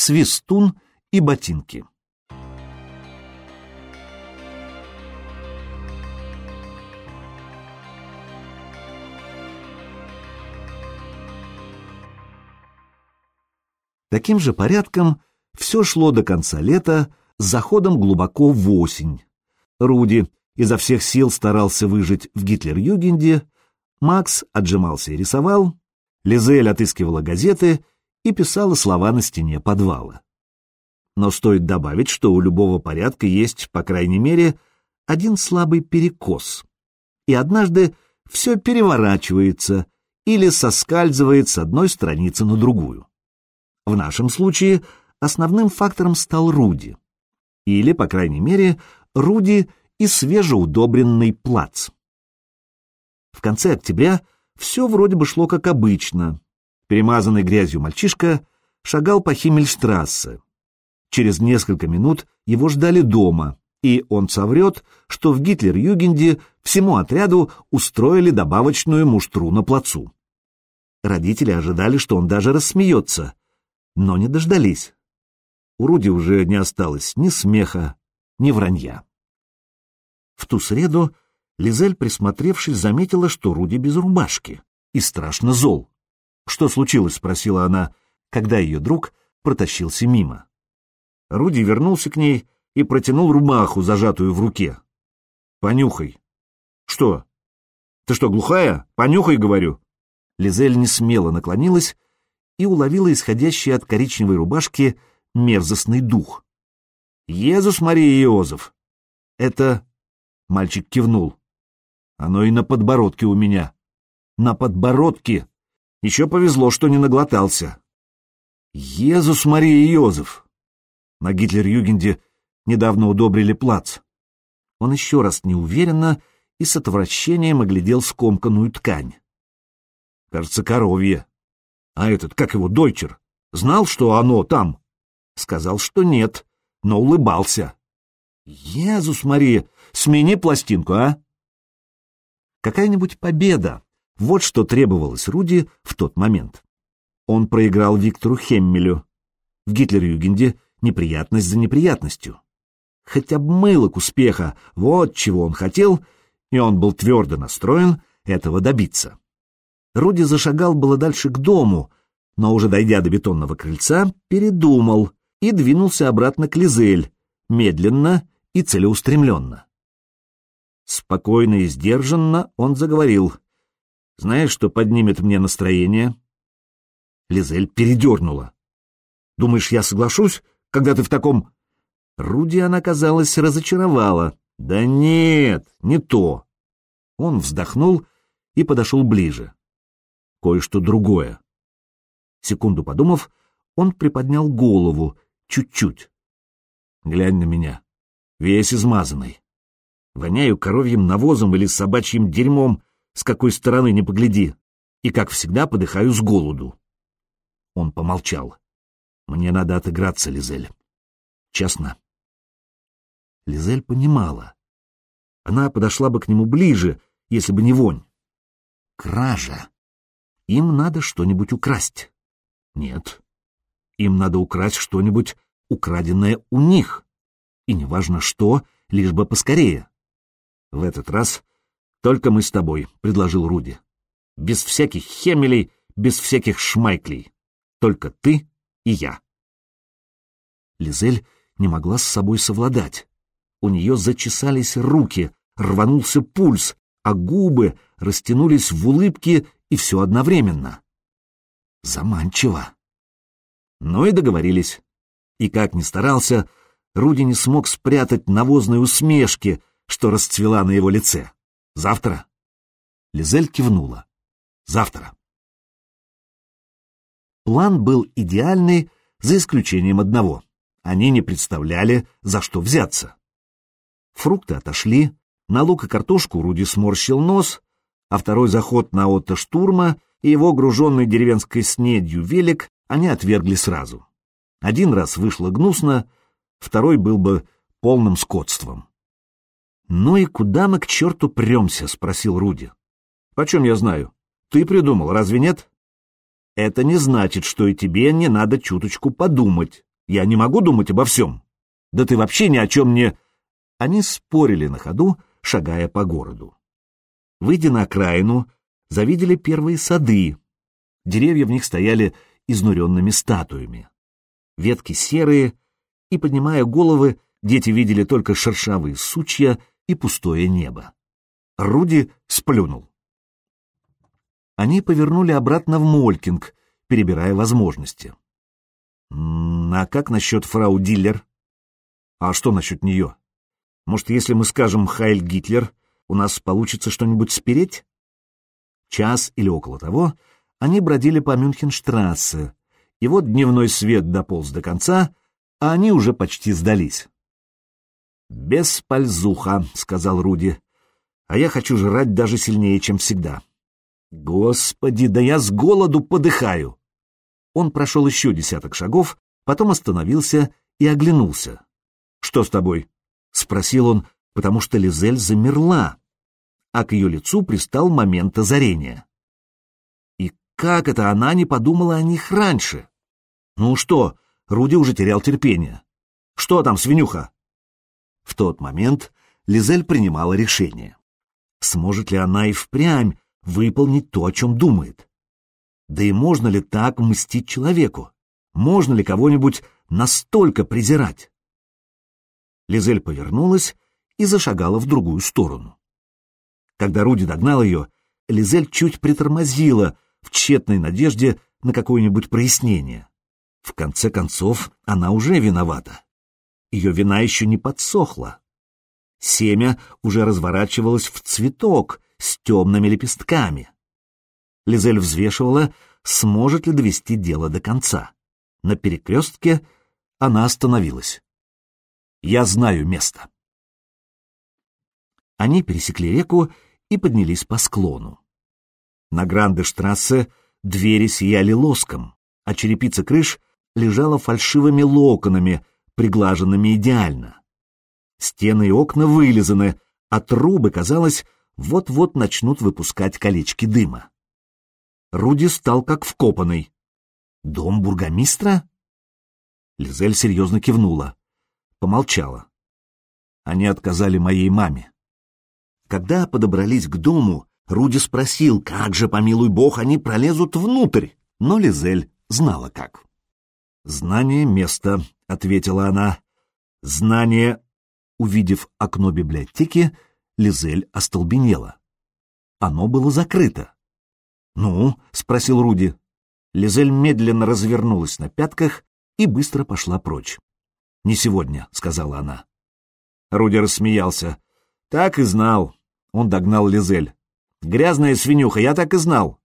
свистун и ботинки. Таким же порядком все шло до конца лета с заходом глубоко в осень. Руди изо всех сил старался выжить в Гитлер-Югенде, Макс отжимался и рисовал, Лизель отыскивала газеты и писала слова на стене подвала. Но стоит добавить, что у любого порядка есть, по крайней мере, один слабый перекос. И однажды все переворачивается или соскальзывает с одной страницы на другую. В нашем случае основным фактором стал Руди. Или, по крайней мере, Руди и свежеудобренный плац. В конце октября все вроде бы шло как обычно. Перемазанный грязью мальчишка шагал по Химмельштрассе. Через несколько минут его ждали дома, и он соврет, что в Гитлер-Югенде всему отряду устроили добавочную муштру на плацу. Родители ожидали, что он даже рассмеется, но не дождались. У Руди уже не осталось ни смеха, ни вранья. В ту среду Лизель, присмотревшись, заметила, что Руди без рубашки и страшно зол. «Что случилось?» — спросила она, когда ее друг протащился мимо. Руди вернулся к ней и протянул рубаху, зажатую в руке. «Понюхай». «Что? Ты что, глухая? Понюхай, говорю». Лизель не смело наклонилась и уловила исходящий от коричневой рубашки мерзостный дух. «Езус Мария Иозеф!» «Это...» — мальчик кивнул. «Оно и на подбородке у меня». «На подбородке!» Еще повезло, что не наглотался. «Езус Мария Иозеф!» На Гитлер-Югенде недавно удобрили плац. Он еще раз неуверенно и с отвращением оглядел скомканную ткань. Кажется, коровье. А этот, как его, дойчер, знал, что оно там? Сказал, что нет, но улыбался. Езус Мария, смени пластинку, а? Какая-нибудь победа. Вот что требовалось Руди в тот момент. Он проиграл Виктору Хеммелю. В Гитлер-Югенде неприятность за неприятностью. Хотя бы мылок успеха, вот чего он хотел, и он был твердо настроен этого добиться. Руди зашагал было дальше к дому, но уже дойдя до бетонного крыльца, передумал и двинулся обратно к Лизель, медленно и целеустремленно. Спокойно и сдержанно он заговорил. «Знаешь, что поднимет мне настроение?» Лизель передернула. «Думаешь, я соглашусь, когда ты в таком...» Руди она, казалось, разочаровала. «Да нет, не то!» Он вздохнул и подошел ближе кое-что другое. Секунду подумав, он приподнял голову, чуть-чуть. Глянь на меня, весь измазанный. Воняю коровьим навозом или собачьим дерьмом, с какой стороны не погляди, и, как всегда, подыхаю с голоду. Он помолчал. Мне надо отыграться, Лизель. Честно. Лизель понимала. Она подошла бы к нему ближе, если бы не вонь. Кража. Им надо что-нибудь украсть. Нет. Им надо украсть что-нибудь, украденное у них. И неважно что, лишь бы поскорее. В этот раз только мы с тобой, — предложил Руди. Без всяких хемелей, без всяких шмайклей. Только ты и я. Лизель не могла с собой совладать. У нее зачесались руки, рванулся пульс, а губы растянулись в улыбке и все одновременно. Заманчиво. Ну и договорились. И как ни старался, Руди не смог спрятать навозной усмешки, что расцвела на его лице. Завтра? Лизель кивнула. Завтра. План был идеальный, за исключением одного. Они не представляли, за что взяться. Фрукты отошли, на лук и картошку Руди сморщил нос, а второй заход на Отто штурма и его груженный деревенской снедью велик они отвергли сразу. Один раз вышло гнусно, второй был бы полным скотством. «Ну и куда мы к черту премся?» — спросил Руди. «Почем я знаю? Ты придумал, разве нет?» «Это не значит, что и тебе не надо чуточку подумать». Я не могу думать обо всем. Да ты вообще ни о чем не...» Они спорили на ходу, шагая по городу. Выйдя на окраину, завидели первые сады. Деревья в них стояли изнуренными статуями. Ветки серые, и, поднимая головы, дети видели только шершавые сучья и пустое небо. Руди сплюнул. Они повернули обратно в Молькинг, перебирая возможности. «А как насчет фрау Диллер?» «А что насчет нее? Может, если мы скажем «Хайль Гитлер», у нас получится что-нибудь спереть?» Час или около того они бродили по Мюнхенштрассе, и вот дневной свет дополз до конца, а они уже почти сдались. «Беспользуха», — сказал Руди, — «а я хочу жрать даже сильнее, чем всегда». «Господи, да я с голоду подыхаю!» Он прошел еще десяток шагов, потом остановился и оглянулся. «Что с тобой?» — спросил он, потому что Лизель замерла, а к ее лицу пристал момент озарения. И как это она не подумала о них раньше? Ну что, Руди уже терял терпение. «Что там, свинюха?» В тот момент Лизель принимала решение. Сможет ли она и впрямь выполнить то, о чем думает? Да и можно ли так мстить человеку? Можно ли кого-нибудь настолько презирать? Лизель повернулась и зашагала в другую сторону. Когда Руди догнал ее, Лизель чуть притормозила в тщетной надежде на какое-нибудь прояснение. В конце концов, она уже виновата. Ее вина еще не подсохла. Семя уже разворачивалось в цветок с темными лепестками. Лизель взвешивала, сможет ли довести дело до конца. На перекрестке она остановилась. «Я знаю место». Они пересекли реку и поднялись по склону. На Гранде-штрассе двери сияли лоском, а черепица крыш лежала фальшивыми локонами, приглаженными идеально. Стены и окна вылизаны, а трубы, казалось, вот-вот начнут выпускать колечки дыма. Руди стал как вкопанный. «Дом бургомистра?» Лизель серьезно кивнула. Помолчала. Они отказали моей маме. Когда подобрались к дому, Руди спросил, как же, помилуй бог, они пролезут внутрь, но Лизель знала как. «Знание места», — ответила она. «Знание...» Увидев окно библиотеки, Лизель остолбенела. Оно было закрыто. «Ну?» — спросил Руди. Лизель медленно развернулась на пятках и быстро пошла прочь. «Не сегодня», — сказала она. Руди рассмеялся. «Так и знал». Он догнал Лизель. «Грязная свинюха, я так и знал.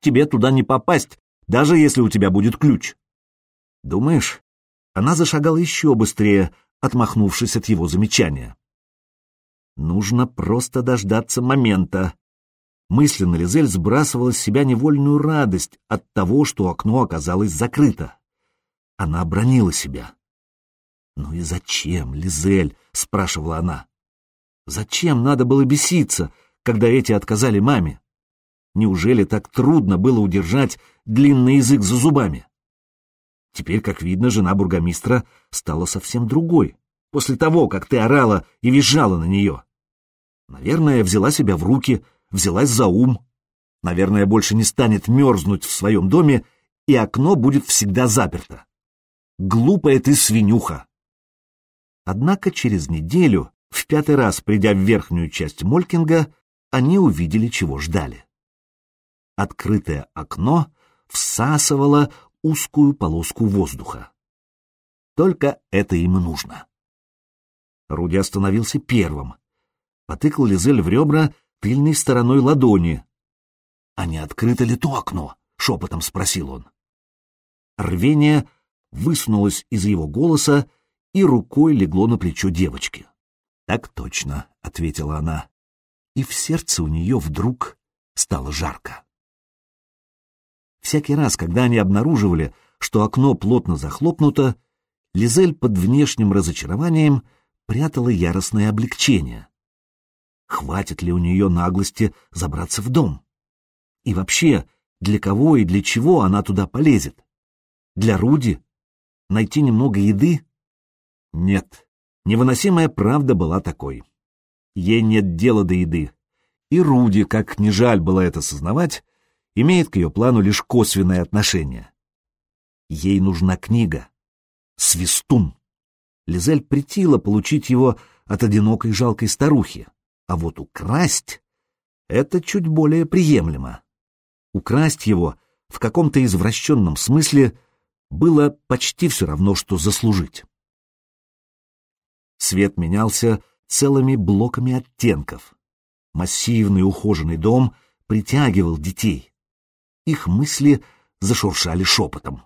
Тебе туда не попасть, даже если у тебя будет ключ». «Думаешь?» Она зашагала еще быстрее, отмахнувшись от его замечания. «Нужно просто дождаться момента». Мысленно Лизель сбрасывала с себя невольную радость от того, что окно оказалось закрыто. Она обронила себя. «Ну и зачем, Лизель?» — спрашивала она. «Зачем надо было беситься, когда эти отказали маме? Неужели так трудно было удержать длинный язык за зубами?» Теперь, как видно, жена бургомистра стала совсем другой, после того, как ты орала и визжала на нее. Наверное, взяла себя в руки, взялась за ум. Наверное, больше не станет мерзнуть в своем доме, и окно будет всегда заперто. Глупая ты свинюха! Однако через неделю, в пятый раз придя в верхнюю часть Молькинга, они увидели, чего ждали. Открытое окно всасывало узкую полоску воздуха. Только это им и нужно. Руди остановился первым. Потыкал Лизель в ребра тыльной стороной ладони. — А не открыто ли то окно? — шепотом спросил он. Рвение высунулось из его голоса и рукой легло на плечо девочки. — Так точно, — ответила она. И в сердце у нее вдруг стало жарко. Всякий раз, когда они обнаруживали, что окно плотно захлопнуто, Лизель под внешним разочарованием прятала яростное облегчение. Хватит ли у нее наглости забраться в дом? И вообще, для кого и для чего она туда полезет? Для Руди? найти немного еды? Нет, невыносимая правда была такой. Ей нет дела до еды. И Руди, как не жаль было это сознавать, имеет к ее плану лишь косвенное отношение. Ей нужна книга. Свистун. Лизель притила получить его от одинокой жалкой старухи, а вот украсть — это чуть более приемлемо. Украсть его в каком-то извращенном смысле было почти все равно, что заслужить. Свет менялся целыми блоками оттенков. Массивный ухоженный дом притягивал детей. Их мысли зашуршали шепотом.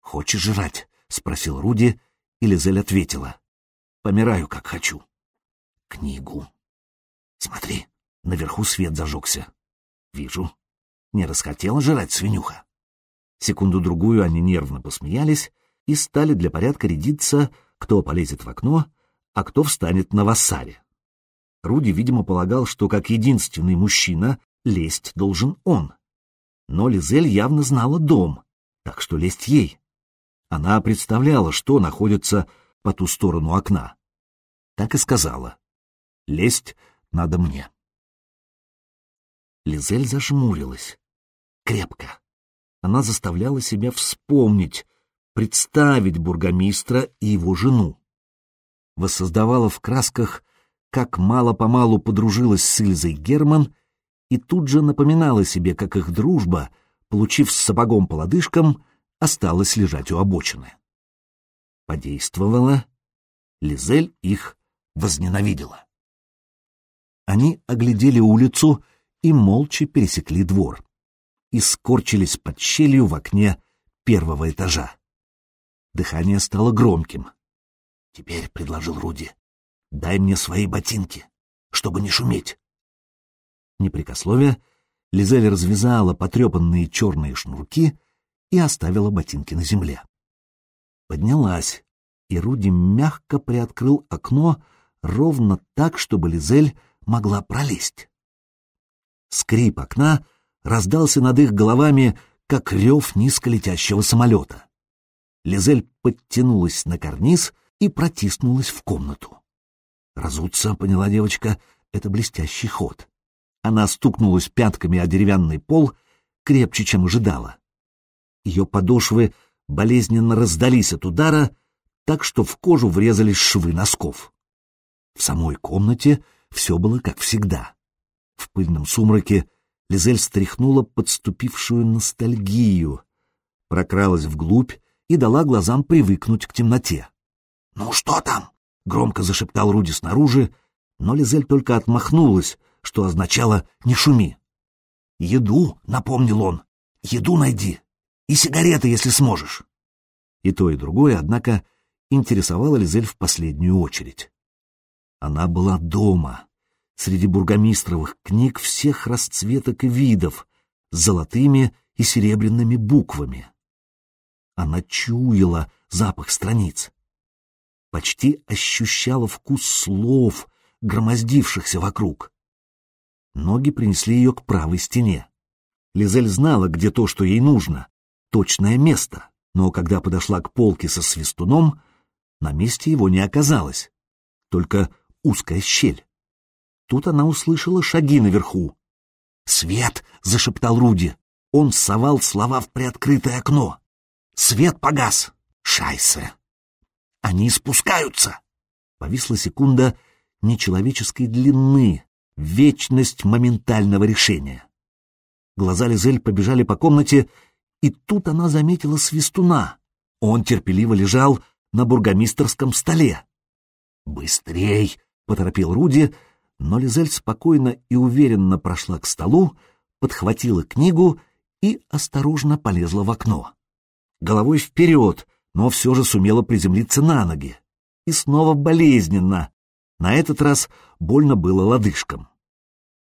«Хочешь жрать?» — спросил Руди, и Лизель ответила. «Помираю, как хочу». «Книгу». «Смотри, наверху свет зажегся». «Вижу. Не расхотела жрать свинюха». Секунду-другую они нервно посмеялись и стали для порядка рядиться, кто полезет в окно, а кто встанет на вассале. Руди, видимо, полагал, что как единственный мужчина лезть должен он. Но Лизель явно знала дом, так что лезть ей. Она представляла, что находится по ту сторону окна. Так и сказала. «Лезть надо мне». Лизель зажмурилась. Крепко. Она заставляла себя вспомнить, представить бургомистра и его жену. Воссоздавала в красках, как мало-помалу подружилась с Ильзой Герман, и тут же напоминала себе, как их дружба, получив с сапогом по лодыжкам, осталась лежать у обочины. Подействовала. Лизель их возненавидела. Они оглядели улицу и молча пересекли двор и скорчились под щелью в окне первого этажа. Дыхание стало громким. «Теперь», — предложил Руди, — «дай мне свои ботинки, чтобы не шуметь». Непрекословие, Лизель развязала потрепанные черные шнурки и оставила ботинки на земле. Поднялась, и Руди мягко приоткрыл окно ровно так, чтобы Лизель могла пролезть. Скрип окна раздался над их головами, как рев низколетящего самолета. Лизель подтянулась на карниз и протиснулась в комнату. Разуться, поняла девочка, это блестящий ход. Она стукнулась пятками о деревянный пол крепче, чем ожидала. Ее подошвы болезненно раздались от удара, так что в кожу врезались швы носков. В самой комнате все было как всегда. В пыльном сумраке Лизель стряхнула подступившую ностальгию, прокралась вглубь и дала глазам привыкнуть к темноте. «Ну что там?» — громко зашептал Руди снаружи, но Лизель только отмахнулась, что означало «не шуми». «Еду», — напомнил он, — «еду найди». И сигареты, если сможешь. И то, и другое, однако, интересовало Лизель в последнюю очередь. Она была дома, среди бургомистровых книг всех расцветок и видов, с золотыми и серебряными буквами. Она чуяла запах страниц, почти ощущала вкус слов, громоздившихся вокруг. Ноги принесли ее к правой стене. Лизель знала, где то, что ей нужно, точное место, но когда подошла к полке со свистуном, на месте его не оказалось, только узкая щель. Тут она услышала шаги наверху. «Свет!» — зашептал Руди. Он совал слова в приоткрытое окно. «Свет погас! Шайсе!» «Они спускаются!» Повисла секунда нечеловеческой длины, вечность моментального решения. Глаза Лизель побежали по комнате, и тут она заметила свистуна. Он терпеливо лежал на бургомистерском столе. «Быстрей!» — поторопил Руди, но Лизель спокойно и уверенно прошла к столу, подхватила книгу и осторожно полезла в окно. Головой вперед, но все же сумела приземлиться на ноги. И снова болезненно. На этот раз больно было лодыжкам.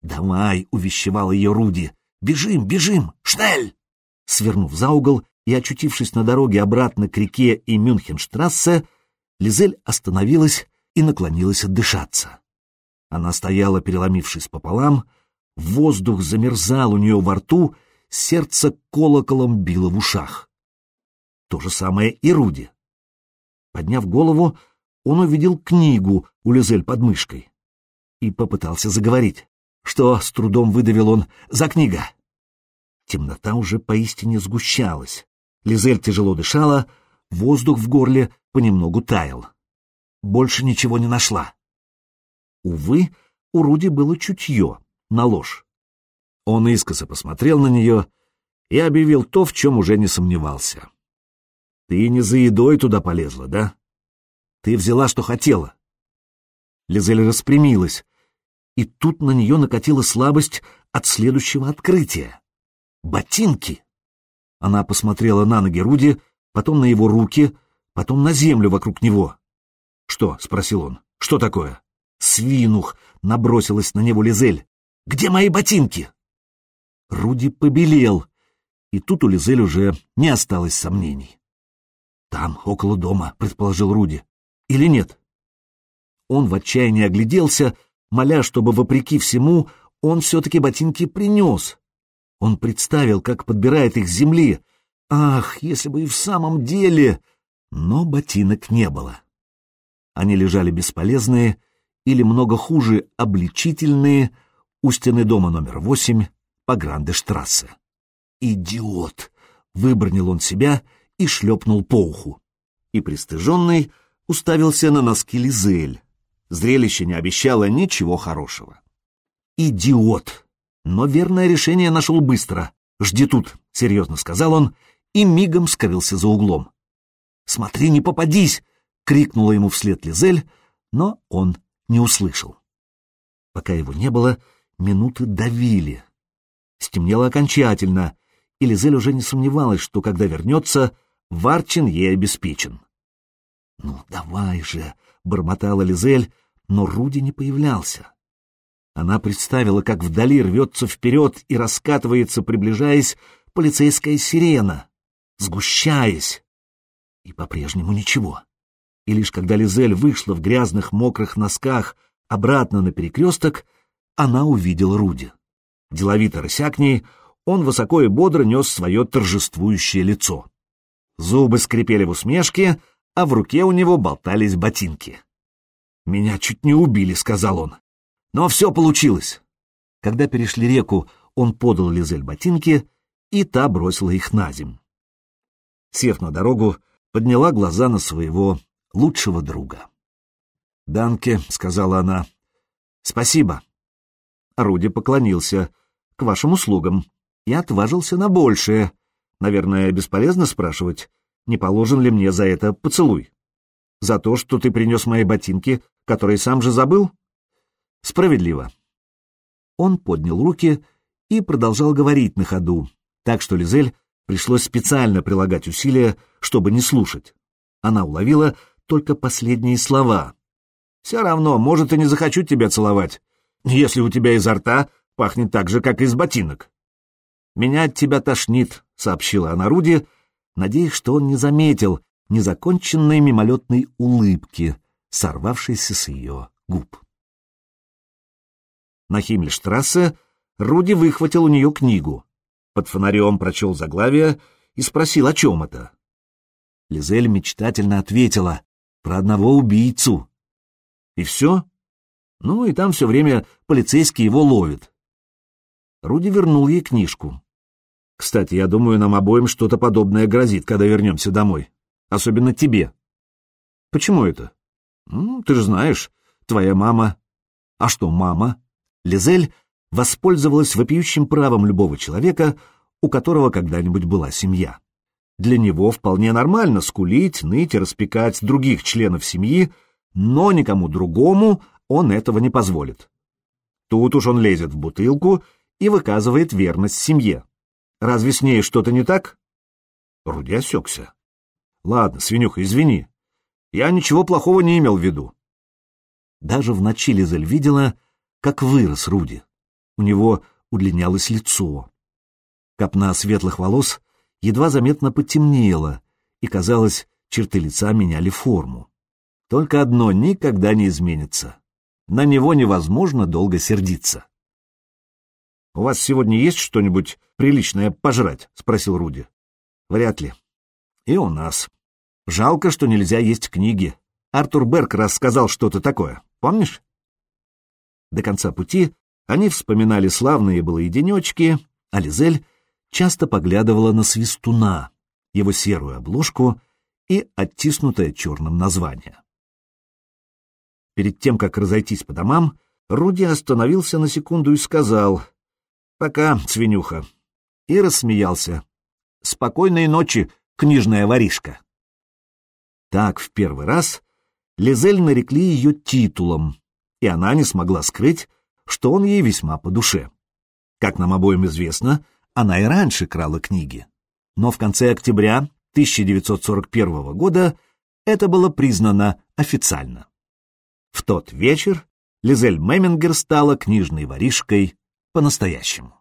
«Давай!» — увещевал ее Руди. «Бежим, бежим! Шнель!» Свернув за угол и очутившись на дороге обратно к реке и Мюнхенштрассе, Лизель остановилась и наклонилась отдышаться. Она стояла, переломившись пополам, воздух замерзал у нее во рту, сердце колоколом било в ушах. То же самое и Руди. Подняв голову, он увидел книгу у Лизель под мышкой и попытался заговорить. Что, с трудом выдавил он, за книга? Темнота уже поистине сгущалась. Лизель тяжело дышала, воздух в горле понемногу таял. Больше ничего не нашла. Увы, у Руди было чутье на ложь. Он искоса посмотрел на нее и объявил то, в чем уже не сомневался. «Ты не за едой туда полезла, да? Ты взяла, что хотела». Лизель распрямилась, и тут на нее накатила слабость от следующего открытия. Ботинки! Она посмотрела на ноги Руди, потом на его руки, потом на землю вокруг него. «Что?» — спросил он. «Что такое?» «Свинух!» — набросилась на него Лизель. «Где мои ботинки?» Руди побелел, и тут у Лизель уже не осталось сомнений. «Там, около дома», — предположил Руди. «Или нет?» Он в отчаянии огляделся, моля, чтобы, вопреки всему, он все-таки ботинки принес. Он представил, как подбирает их с земли. Ах, если бы и в самом деле... Но ботинок не было. Они лежали бесполезные, или много хуже, обличительные, у стены дома номер восемь по Гранде-штрассе. «Идиот!» — выбронил он себя и шлепнул по уху. И пристыженный уставился на носки Лизель. Зрелище не обещало ничего хорошего. «Идиот!» Но верное решение нашел быстро. «Жди тут», — серьезно сказал он, и мигом скрылся за углом. «Смотри, не попадись!» — крикнула ему вслед Лизель, но он не услышал. Пока его не было, минуты давили. Стемнело окончательно, и Лизель уже не сомневалась, что, когда вернется, Варчин ей обеспечен. «Ну, давай же!» — бормотала Лизель, но Руди не появлялся. Она представила, как вдали рвется вперед и раскатывается, приближаясь, полицейская сирена, сгущаясь. И по-прежнему ничего. И лишь когда Лизель вышла в грязных мокрых носках обратно на перекресток, она увидела Руди. Деловито рыся к ней, он высоко и бодро нес свое торжествующее лицо. Зубы скрипели в усмешке, а в руке у него болтались ботинки. «Меня чуть не убили», — сказал он. Но все получилось. Когда перешли реку, он подал Лизель ботинки, и та бросила их на земь. Сев на дорогу, подняла глаза на своего лучшего друга. «Данке», — сказала она, — «спасибо». Руди поклонился. «К вашим услугам. Я отважился на большее. Наверное, бесполезно спрашивать, не положен ли мне за это поцелуй. За то, что ты принес мои ботинки, которые сам же забыл?» Справедливо. Он поднял руки и продолжал говорить на ходу, так что Лизель пришлось специально прилагать усилия, чтобы не слушать. Она уловила только последние слова. «Все равно, может, и не захочу тебя целовать, если у тебя изо рта пахнет так же, как из ботинок». «Меня от тебя тошнит», — сообщила она Руди, надеясь, что он не заметил незаконченной мимолетной улыбки, сорвавшейся с ее губ. На Химмельштрассе Руди выхватил у нее книгу. Под фонарем прочел заглавие и спросил, о чем это. Лизель мечтательно ответила про одного убийцу. И все? Ну, и там все время полицейский его ловит. Руди вернул ей книжку. Кстати, я думаю, нам обоим что-то подобное грозит, когда вернемся домой. Особенно тебе. Почему это? Ну, ты же знаешь, твоя мама... А что, мама? Лизель воспользовалась вопиющим правом любого человека, у которого когда-нибудь была семья. Для него вполне нормально скулить, ныть и распекать других членов семьи, но никому другому он этого не позволит. Тут уж он лезет в бутылку и выказывает верность семье. Разве с ней что-то не так? Руди осекся. Ладно, свинюха, извини. Я ничего плохого не имел в виду. Даже в ночи Лизель видела, как вырос Руди. У него удлинялось лицо. Копна светлых волос едва заметно потемнела, и, казалось, черты лица меняли форму. Только одно никогда не изменится. На него невозможно долго сердиться. «У вас сегодня есть что-нибудь приличное пожрать?» — спросил Руди. «Вряд ли. И у нас. Жалко, что нельзя есть книги. Артур Берк рассказал что-то такое, помнишь? До конца пути они вспоминали славные былые денечки, а Лизель часто поглядывала на свистуна, его серую обложку и оттиснутое черным название. Перед тем, как разойтись по домам, Руди остановился на секунду и сказал «Пока, свинюха», и рассмеялся. «Спокойной ночи, книжная воришка». Так в первый раз Лизель нарекли ее титулом, и она не смогла скрыть, что он ей весьма по душе. Как нам обоим известно, она и раньше крала книги. Но в конце октября 1941 года это было признано официально. В тот вечер Лизель Мемингер стала книжной воришкой по-настоящему.